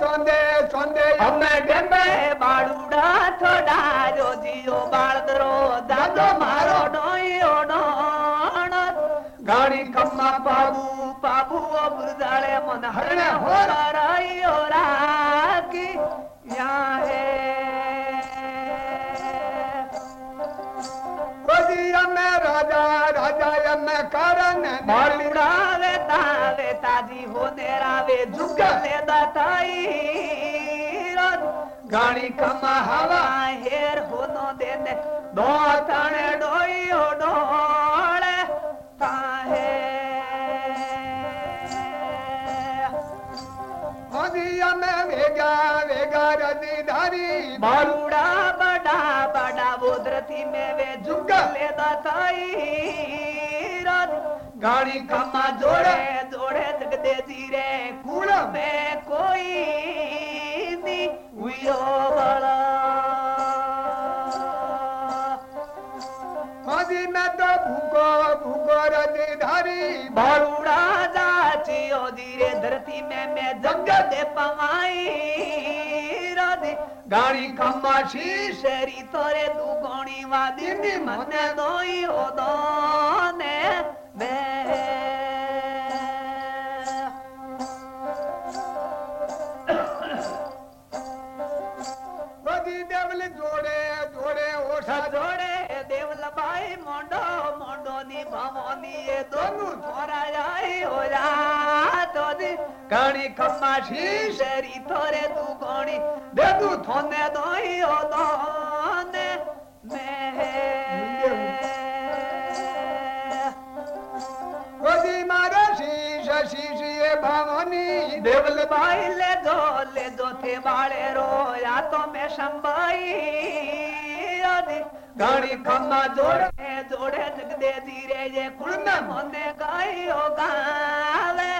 સોંદે સોંદે અમે ડેંબે બાળુડા થોડા રોજીઓ બાળદરો દાદો મારો ડોયો ડોણ ઘણી ખમ્મા પાબુ પાબુ બુરજાળે મન હરણે હોરાયો રાકી યા હે પછી અમે રાજા રાજા અમે કારણ બાળુડા વે તાવે તાજી હોને રાવે જુગલે દાતાઈ ઘણી ખમ્મા હવા હેર હોનો દેને દો તણે ડોયો ડોળે તાહે પછી અમે વેગા વેગા રદી ધારી બાળુડા બડા બડા બોધરથી મેં વે જુગલે દાતાઈ ઘણી ખમ્મા જોડે ओढ़े सकदे जीरे कूड़ में कोई नहीं हुयो वाला जाचियो जीरे धरती में मैं जग दे पवाई राधे गाड़ी कमाशी शेरी तोरे दुगोणी वादी मने दोई ओ दो मैं दोनों थोरा जाए हो जा तो दे काणी खमाशी शेरी थोरे तू कोणी दे तू थोने दोई हो दोने में ओदी मारा शीश शीश ये भावनी देवल भाई ले दो ले दो थे वाले रोया तो मैं संभाई ओदी गाड़ी खम्मा जोड़ जे कुल में मोंदे गाई ओ गावे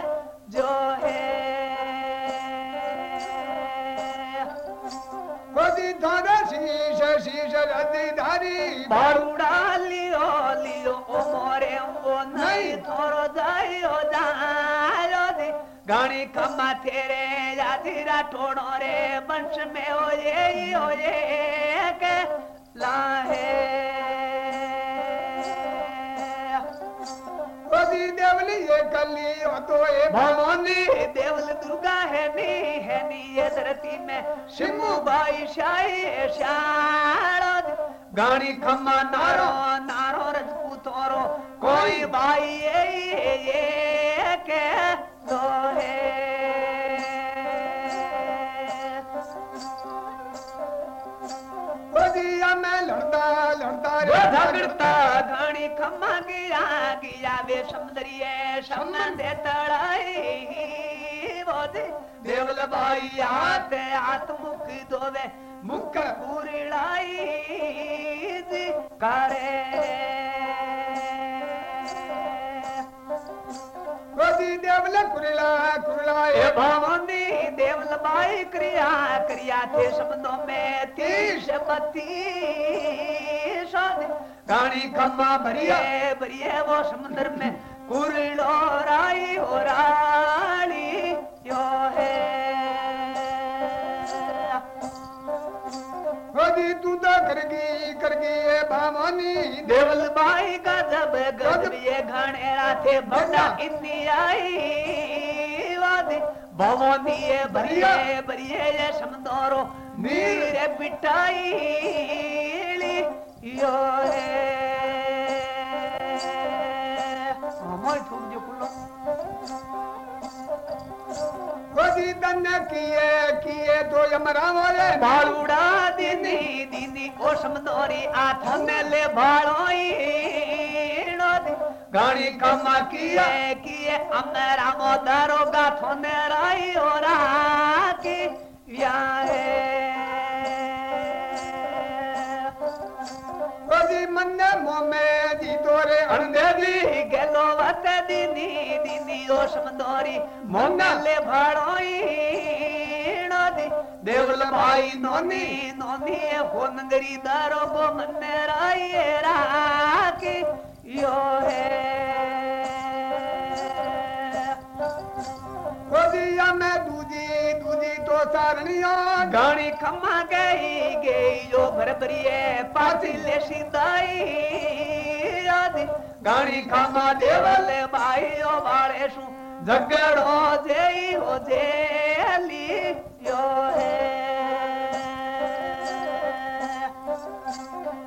जो है। कोदी धारा शीश शीश रदी धारी। बारूड़ा लियो लियो ओ मोरे वो नहीं। थोरो जाई ओ जायो दे। कमा तेरे जाती राठोड़ो रे वंश में ओ ये ओ ये के लाहे। तो ए भवानी देवल दुर्गा है नी है नी ये धरती में शिमु भाई शाही शारद गाड़ी खम्मा नारो नारो रजपूतोरो कोई भाई ये ये के तो है बदिया में लड़ता लड़ता रे झगड़ता खम्मा गया गिया वे समदरिए समंद तड़ाई। देवल भाई हाथ हाथ मुख दोवे, मुख पूरी करे। देवल कुरला देवल बाई क्रिया क्रिया थे शब्दों में तीस बत्तीस गाड़ी कम्मा भरिए भरिए वो समुंदर में। कुरलो राई हो राणी यो है? गदी तू तो करगी करगी ए भामनी। देवल बाई का जब गद ये घणे राथे बड़ा इतनी आई वादे। भवनी ये भरिए भरिए ये समंदोरो। नीरे बिटाई ली यो है? मन किए किए तो यमरा मोरे बालूड़ा दिनी दिनी ओसम तोरी आथ में ले भाड़ोई घणी कम किए किए अमरा मोदरो गाथो ने राई ओरा की व्याहे कभी मन मोमे जी तोरे अणदे जी समंदोरी मंगले भाड़ोई देवल भाई नोनी नोनी फ़ोन गरी दारो बो मन राई राके यो है। कोदिया मैं दूजी दूजी तो सारणिया। गाणी खम्मा गई गई यो है पासी ले सीताई गाणी खम्मा देवल भाई ओ बाड़े सु ઝઘડો જે હો જે લીયો હે.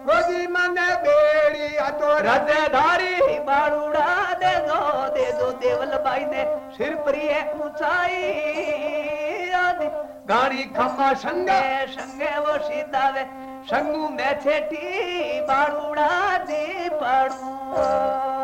રોજી મને બેડી આ તો રજધારી બાળુડા દેજો દેજો દેવલબાઈ ને શિર પ્રિય ઊંચાઈ ગાડી ખમ્મા સંગે સંગે વો સીધાવે સંગુ મે છેટી બાળુડા દે પડું.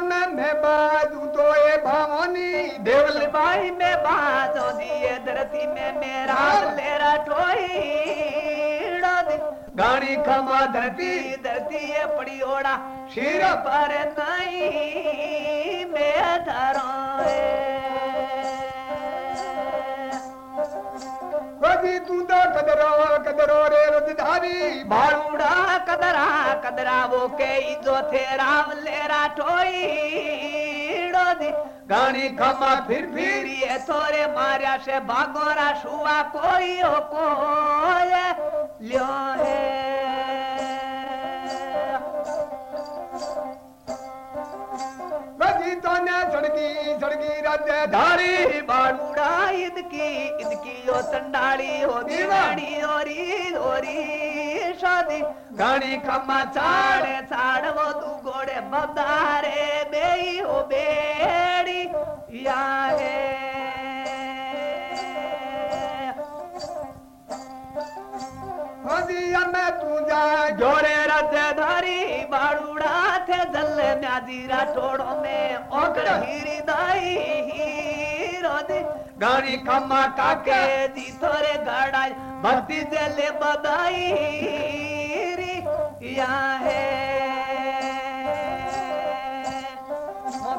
मन में बाजू तो ए भावनी। देवल बाई में बाजो दिए धरती में मेरा हाँ। लेरा ठोई गाड़ी खमा धरती। धरती ये पड़ी ओड़ा। शिर। पर नहीं मैं धरो ಕವಿ ತೂದ ಕದರ ಕದರೋ ರೇ ರಜಧಾರಿ ಭಾಳುಡಾ ಕದರಾ ಕದರಾವೋ ಕೆ ಇಜೋ ಥೇ ರಾಮ ಲೇರಾ ಟೋಯಿ ઘણી ખમા ફીર ફીરીએ તોરે માર્યા છે ભાગોરા સુવા કોઈ કોય લ્યો હે सड़गी सड़गी रज धारी बालूड़ा इनकी इनकी यो संडाली हो दीवानी ओरी ओरी शादी। घणी खम्मा चाड़े चाड़वो तू घोड़े बदारे बेई ओ बेड़ी या हाँ मैं तू जा। घोड़े रज धारी बाड़ू थे जल म्याजीरा टोड़ो में ओकर हीरी दाई हीरो दी गाड़ी खम्मा काके। जी थोरे गाड़ाई भक्ति जले बदाई री। या है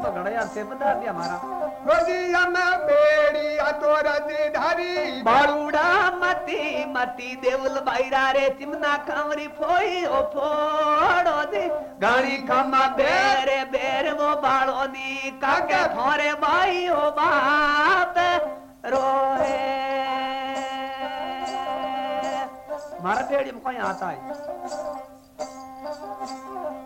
तो घड़या से बता दिया हमारा रोजिया में बेड़ी तो रज धारी बाड़ूड़ा मती मती देवल बाईरा रे चिमना कांवरी फोई ओ फोड़ो दे गाड़ी खमा बेरे बेर वो बाड़ो नी काके थोरे बाई ओ बाप रोहे मारा बेड़ी में कोई आता है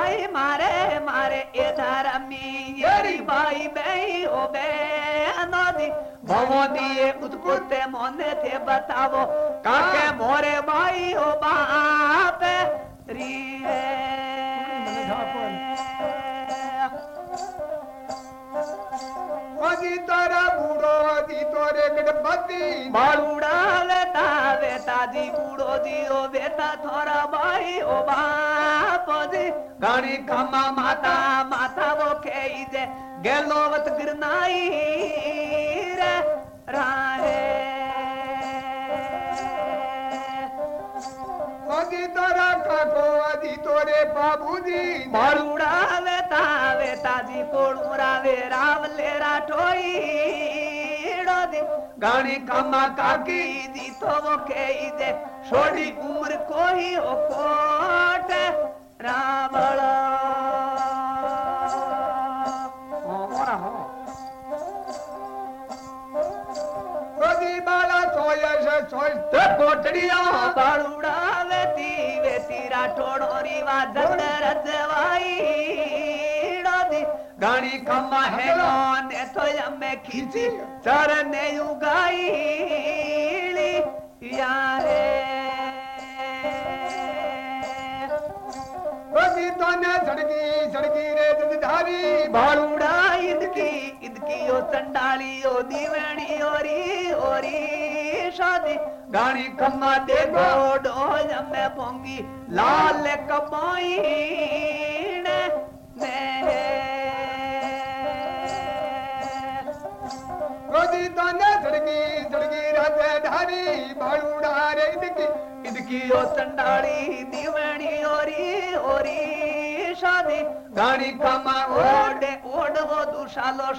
भाई मारे मारे इधर मेरी भाई बही हो बेनोदी भवो दिए उत्पुते मोने थे बतावो। काके मोरे भाई हो बाप री। मोदी तारा बूढ़ રે ગણપતિ. માળુડા લેતા બેટાજી ઉડો જીઓ બેટા થોરા ભાઈ ઓ બાપજી ઘણી ખમા માતા માતા વો ખેઈ જે. ગેલો વત ગિરનાઈ રે. રાહે. અજી તારા કાકો અજી તોરે બાબુજી. માળુડા વેતા વેતાજી કોળુરા રામ લેરા ઠોઈ ગાણી કામા કાકી દીતો મોકે દે છોડી ઉમર કોઈ હો કોટ રામળ કોટડીયા બાળુડા વેતી વેતી રાઠોડો રીવા ધર ઘણી કમાહે લોન એ તો અમે ખીચી ચરને ઉગાઈ યારે બધી તો ને સડકી સડકી રે જગધારી ભાળુડા ઇદકી ઇદકી ઓ ચંડાળી ઓ દીવણી ઓરી ઓરી શાદી ઘણી કમા દે ગોડો અમે પોંગી લાલ કમાઈ ને न सड़गी सड़गी रात ढारी बालूड़ा रे इनकी इनकी ओ चंडाली दीवणी ओरी ओरी शादी गाड़ी कमा ओडे ओड वो दुशालो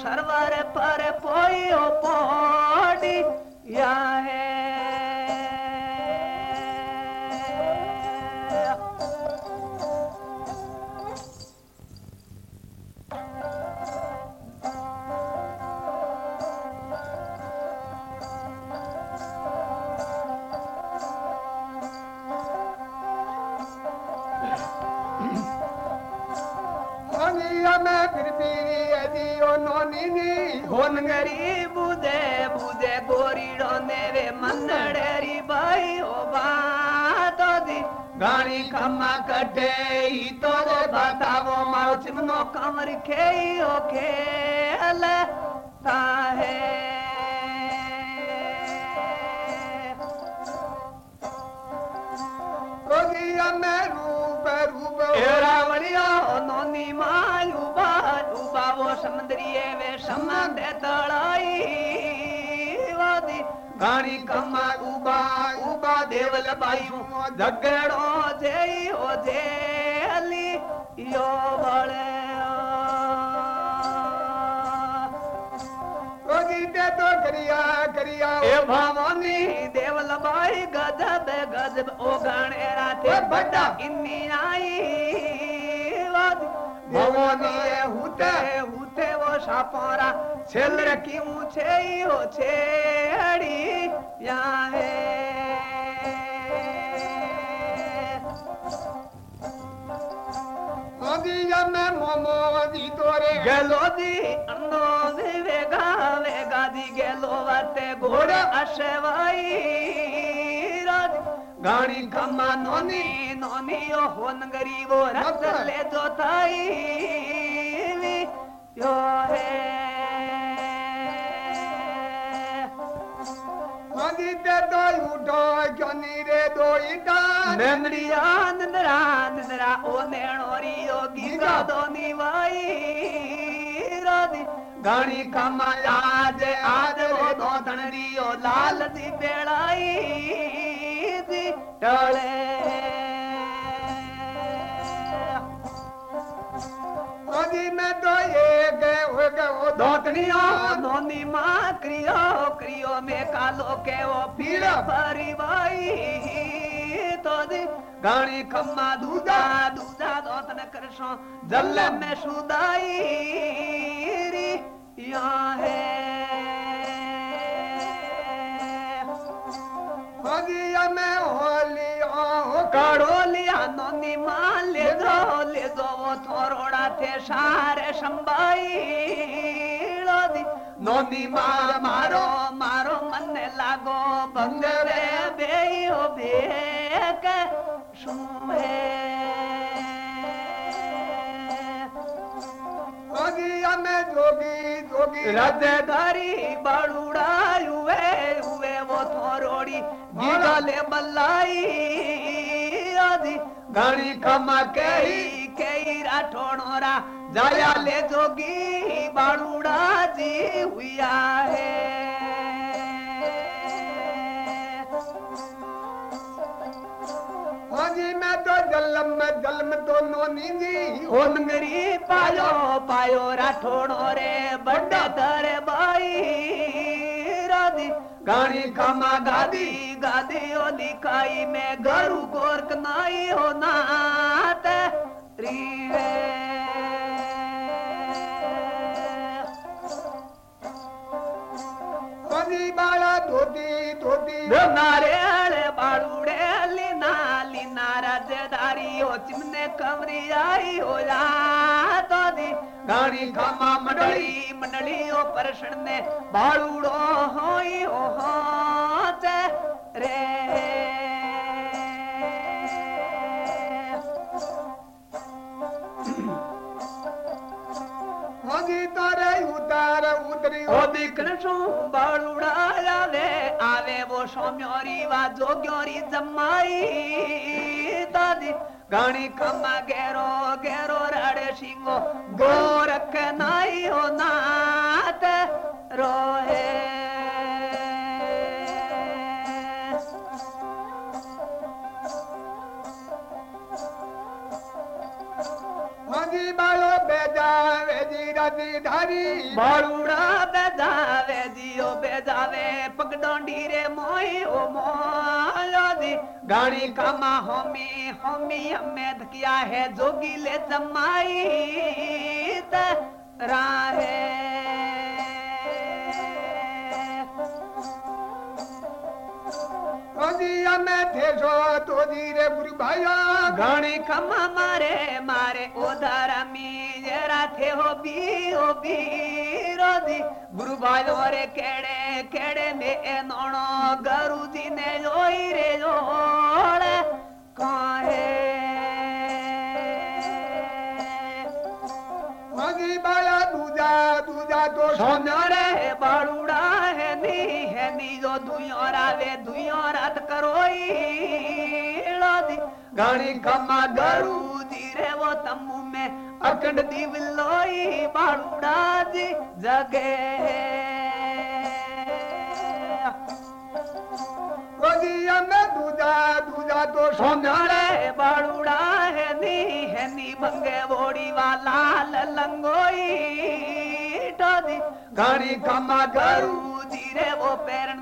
चिमनो कमर खेई खेल ता है। रोगिया में समंद तड़ाई गाणी कमा उबा उबा देवल बायू झगड़ो जेई हो जेली यो बड़े रोगी ते तो करिया करिया ए भावनी देवल बाई गजब गजब ओ गाणे राते बड़ा इन्नी आई वादी भवनी ए हुते हुते वो सापोरा छेलर की मुछे हो में मोमो दी तोरे गेलो दी अन्नो दी वेगा वेगा गेलो वाते घोड़ा अशवाई राज गाणी खम्मा नोनी नोनी ओ होन गरीबो रस ले दो इटा नंदरिया नंदरा नंदरा ओ नेणोरी योगी का दोनी वाई। राधी। गाणी कमा आज वो दो धनरियो लाल दी बेड़ाई दी टले रोगी में तो एक हो गयो दोतनियो नोनी माँ क्रियो क्रियो में कालो के वो फिर भरी बाई तो दी गाणी खम्मा दूधा दूधा दोतन करसो जल में सुदाई यहाँ है रोगिया में होली हो काढ़ो लिया नोनी माँ ले दो ले दो वो थोरोड़ा थे सारे संबाई दी नोनी माँ मारो मारो मन लागो बंदरे बड़ुड़ा हुए हुए वो थोरोड़ी। गिगले बल्लाई आदि। घड़ी खमा कही कही राठोणोरा जाया ले जोगी बाड़ूड़ा जी हुआ है नी ओ नंगरी पायो पायो राठोड़ो रे बड़े दरे बाई। राधी गाड़ी खमा गादी। गादी ओ लिखाई में गरु गोरक नाई हो नात री बाला धोती धोती। नारे चिमने कमरी आई हो जा तो दी। गाड़ी खामा मंडली। मंडली ओ परसण ने बाड़ूड़ो होई हो रे। तारे उतार उतरी ओ दिखण सो बाड़ूड़ा आवे आवे वो सोम्योरी वा जोग्योरी जमाई। दादी घणी कम गैरो गैरो रड़े सिंगो गो रख नाई हो नात रोहे. मगी बालो बेजा वेजी रज़ी धरी. बालूड़ा बेजा वेजी जावे पग डोंडी रे मोई ओ मोलादी गाड़ी का मा होमी होमी हमें धकिया है, जोगी ले जमाई। त रा તમે ભેજો તોજી રે ગુરુભાયા ઘણી ખમા મારે મારે ઓધારામી જરા થે હો બી ઓ બી રોદી ગુરુભાયો રે કેડે કેડે મે એ નોણો ગરુજી ને જોઈ રે જોળે કાહે માજી બાયા દૂજા દૂજા તો સોના રે वे दुयो रात करोई, लादी। घणी गमा गरू जी वो तम्मू में अकड़ दी विलोई बाड़ूड़ा जी जगे। रोजिया में दूजा दूजा तो सोनारे बाड़ूड़ा है नी है नी भंगे बोड़ी वाला लंगोई टोदी घणी गमा गरू जी वो पेरन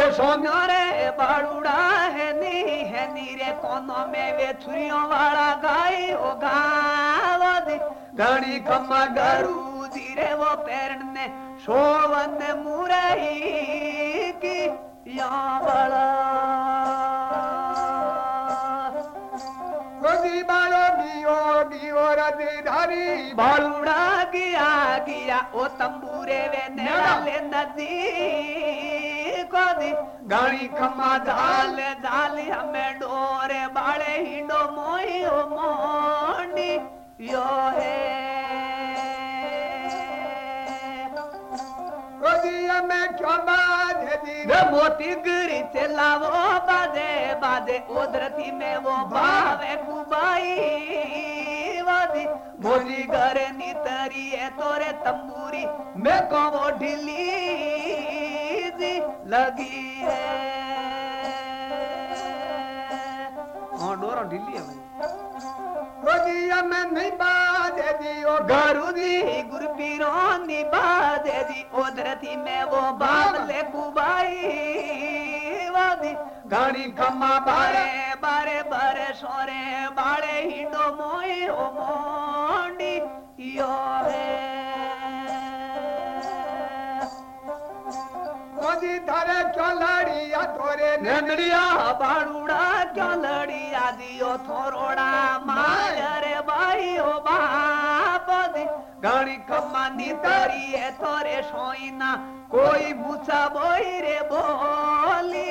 এ সোনারে বাড়ুড়া হেনি হেনি রে কোন মেবে ছুরিও বাড়া গাই ও গাওদে। গাড়ি কমা গারু জিরে ও পেরনে শোবন মুরাই কি ইয়া বাড়া घणी खमा दाल दाल हमें डोरे बाड़े हिंडो मोई ओ मोंडी। यो है। में क्यों बाध मोती गिरी से लावो बाधे बाधे उधरती में वो भावे कुबाई गोरी गारे नी नीतरी ए तोरे तंबूरी। मे को वो ढीली लगी है? हाँ डोरा ढीली है रोजिया मैं नहीं बाजे जी ओ गारू दी गुरपीरों नी बाजे जी ओ धरती में वो बाबले कुबाई वादी দাড়ি কামা বারে বারে বারে সরে বারে হিডো ময়ূর মন্ডি ইয়ো হে। কোজি ধরে চলড়িয়া ধরে নেনড়িয়া বাড়ুড়া চলড়িয়া দিও থরোড়া মাল রে বাই ও বাপদি গাড়ি কমানি তারিয়ে তরে সইনা কই মুছা বই রে বলি।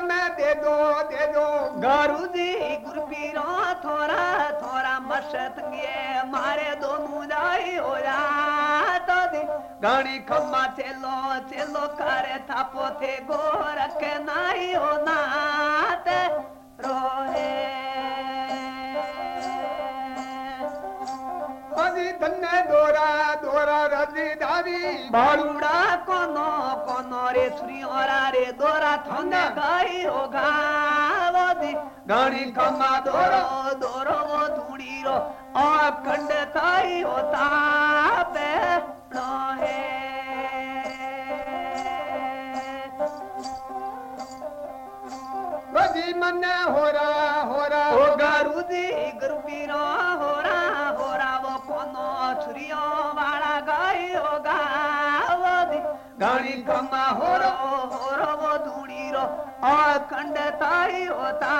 में दे दो दे दो। गारू जी, गुरु थोड़ा थोड़ा मशत गे मारे दो मुदाई हो जा तो दे। गाणी खम्मा चेलो चेलो करे थापो थे। गो रखे नाई हो ना ते रोहे तन्ने दोरा दोरा राजदारी बालुड़ा कोनो कोनो रे श्री औरा रे दोरा थने गाई वो दी। गाड़ी कमा दोरो। दोरो वो धुड़ीरो आप कंडे ताई होता ब्रह्मा हो रो हो रो वो रो और ताई होता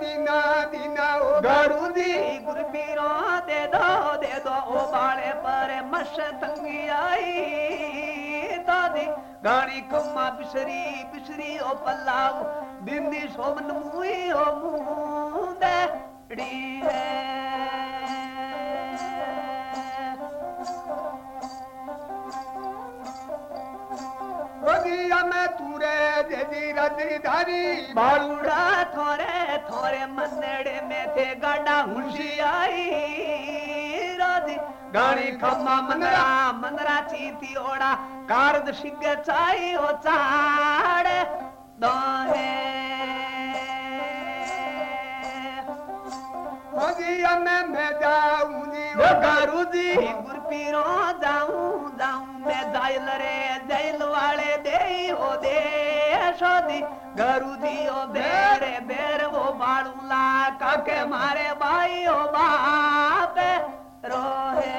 दीना दीना ओ दी दे दो दे दो, ओ बाले पर मश तंगी आई। दी गाड़ी कम्मा पिछरी पिछरी ओ पल्लाव दिन दी सोमन मुई ओ मुंदे डी है में तूरे जजी रजधारी बारूड़ा थोरे थोरे मंदड़े में थे गाड़ा हुशी आई राधी। गाड़ी खम्मा मनरा मनरा चीती ओड़ा कारद शिग चाई हो चाड़े। दोहे। होजिया मैं मैं जाऊँ जी ओ गारू गुरपीरों जाऊँ जाऊँ मैं जायल रे जायल वाले ગરુદીઓ બેરે બેરવો બાળુલા કાકે મારે બાઈઓ બાપ રોહે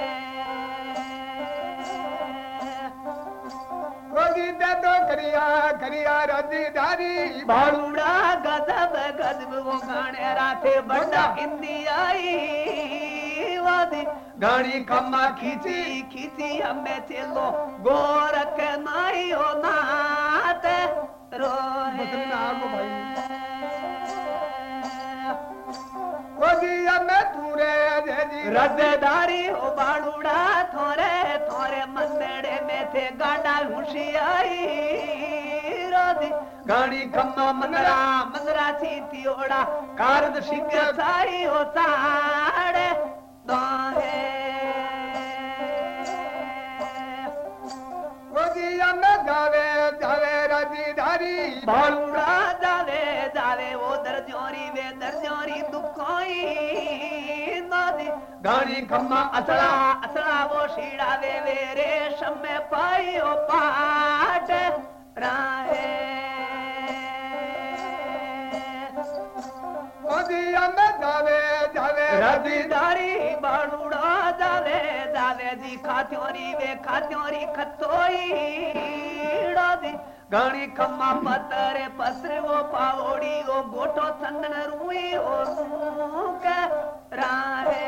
તો કરિયા કરિયા રજધારી બાળુડા ગદબ ગદબ વગાણે રાતે બંડા હિન્દી આઈ વાદી ઘણી કમા ખીચી ખીચી અંબે ચેલો ગોરખ નાઈ ઓ નાતે રો જેજી हो बाड़ूड़ा थोरे थोरे मंदड़े में थे गाड़ा हुशी आई। रोदी। गाड़ी खम्मा मंदरा। मंदरा चीती ओड़ा कारद शिग साई हो साड़े। दोहे ದಾಣಿ ಕಮ್ಮ शम्मे पाई ओ पाट राहे। ಪಾಟ में जावे जावे रज़ी दारी बाड़ूड़ा जावे जावे जी खात्योरी वे खात्योरी खतोई डोदी। गाड़ी खम्मा पतरे पसरे वो पावड़ी वो गोटो संदन रूई ओ सूक राहे।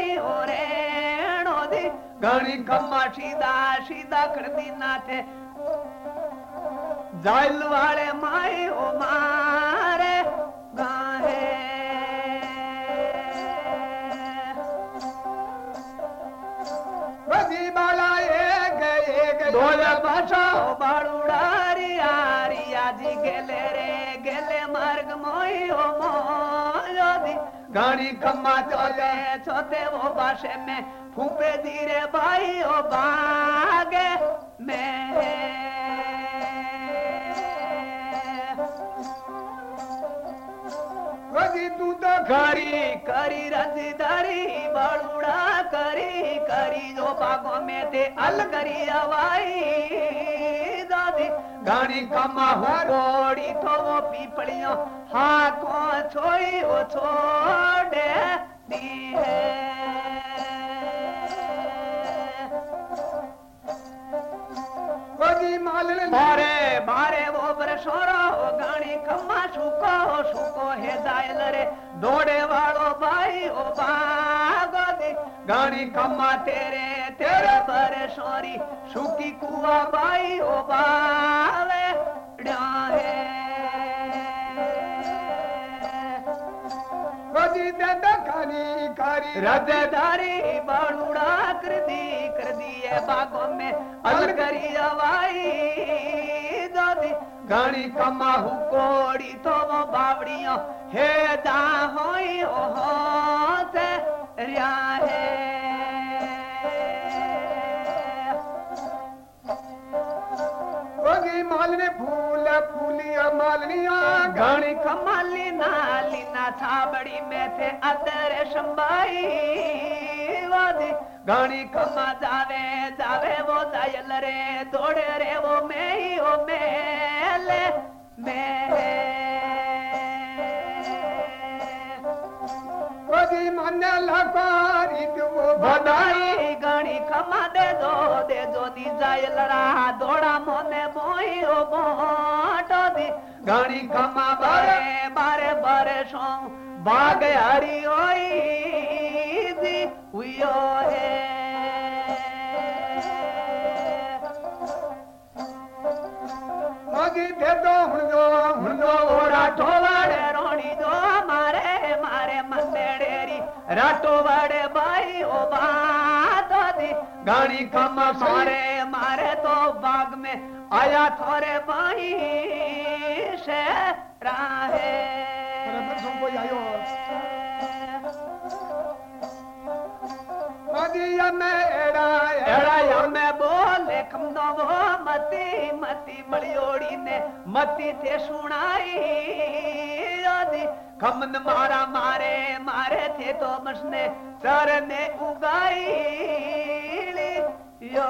રેણો દે. ઘણી ખમ્મા સીધા સીધા કરતી નાથે. જાયલ વાળે માય ઓ મારે ગાહે. બધી બાલા એક એક ગેલે રે ગેલે માર્ગ મોય ઓ મોય. गाड़ी खम्मा चले। छोते वो बाशे में फूके धीरे भाई ओ बागे में। रज़ी तू तो करी करी रजदारी बड़ूड़ा करी करी जो बागों में ते अल करी हवाई ગાણી કામા હોડી તો પીપળિયો હા કો છોઈ ઓ છોડે દીહે. બગી માલણ મારે મારે ઓબર સોરો ગાણી કમા સુકો સુકો હે દાયલ રે દોડે વાળો ભાઈ, ઓ બા. सारी कमा तेरे तेरे पर सारी सुखी कुआ बाई ओ बावे, डाहे। रोजी ते दखानी कारी रजदारी बाणुड़ा कर दी कर दी है बागों में अलगरी हवाई दादी घणी कमा हुकोड़ी तो वो बावड़ियों, हे दा होई ओ हो से रिया है। मालने फूल फूलिया मालनिया। घणी कमाली नाली ना था बड़ी मैं थे अतर शंबाई वादी घणी कमा जावे जावे वो जायल रे दौड़े रे वो मैं ही ओ मेले मैं लकारी तो बधाई घणी कमा दे दो दे दो दी जायल रा दौड़ा मोने मोई ओ मोटो दी। घणी कमा बारे बारे बारे सो बाग हरी ओई दी उयो है। मोदी राटो वाड़े बाई ओ बात दी गाड़ी कम मारे मारे तो बाग में आया थोरे बाई से राहे मती बलियोड़ी ने मती थे सुनाई। खमन मारा मारे मारे थे तो मसने सर ने उगाई। यो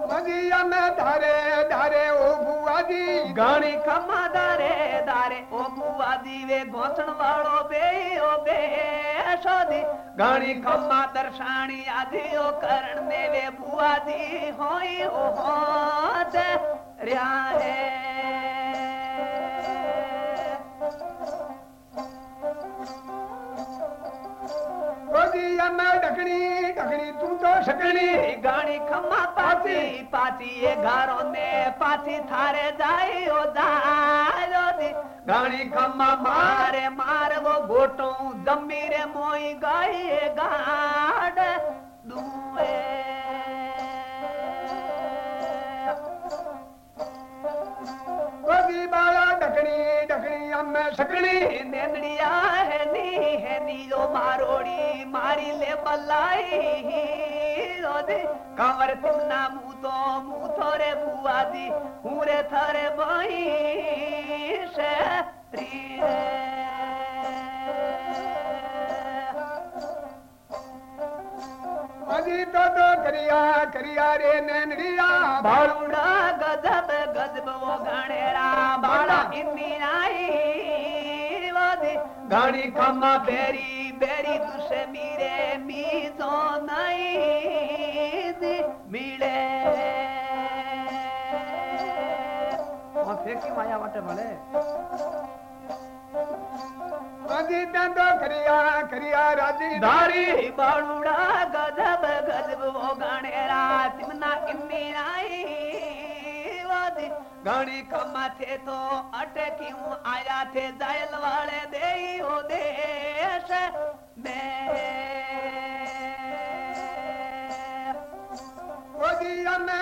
मोदी में धारे बुआदी गाणी खमा दारे दारे ओ बुआ दीवे घोसण वाळो बे ओ बे सोदी गाणी खमा दर्शाणी आधी ओ करण में वे बुआ दी होई ओ होत रया है मोदी में ढकनी ढकनी तू तो सकनी गाणी खमा पाती पाती ये घरों ने पाती थारे जाई ओ जायो दी गाणी खमा मारे मार वो गोटो जमीरे मोई गाई गाड दुए ढकनी में सकनी नेंदड़िया है नी है नी जो मारोड़ी मारी ले बलाई रोदे कंवर तिमना मुँह तो मुँह थोरे बुआ दी हुरे थरे बई से री मोदी तो तो करिया करिया रे नैनड़िया बालूड़ा गजब गजब वो गाड़ी खम्मा बेरी बेरी दुसे मीरे मीजो नहीं मिले फेंकी माया वाटे भले मोदी तो करिया करिया राज़ी। दारी बालूड़ा गजब गजब वो गणेरा तिमना इन्नी आई वादी घणी कमा थे तो अटकी हूँ आया थे? जायल वाले दे ओ देश में।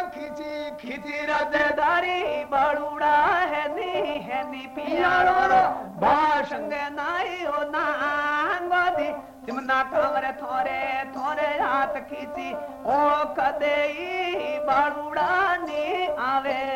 खींची खिची रजदारी बालूड़ा है नी है नी पियारो रो भाषंग नाई ओ नांगोदी। तिमना कमरे थोरे थोरे हाथ खींची। ओ कदे ई बालूड़ा नी आवे।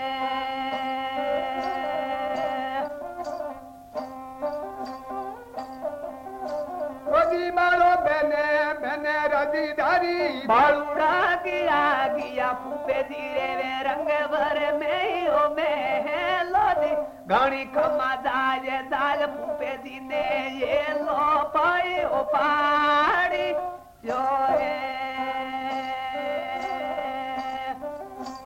धारी बालूड़ा गिया गिया फूपे धीरे वे रंग भर में ओ में लोदी। गाड़ी खमा जाए दाल फूपे दीने ये लो पाए ओ पाड़ी। जो है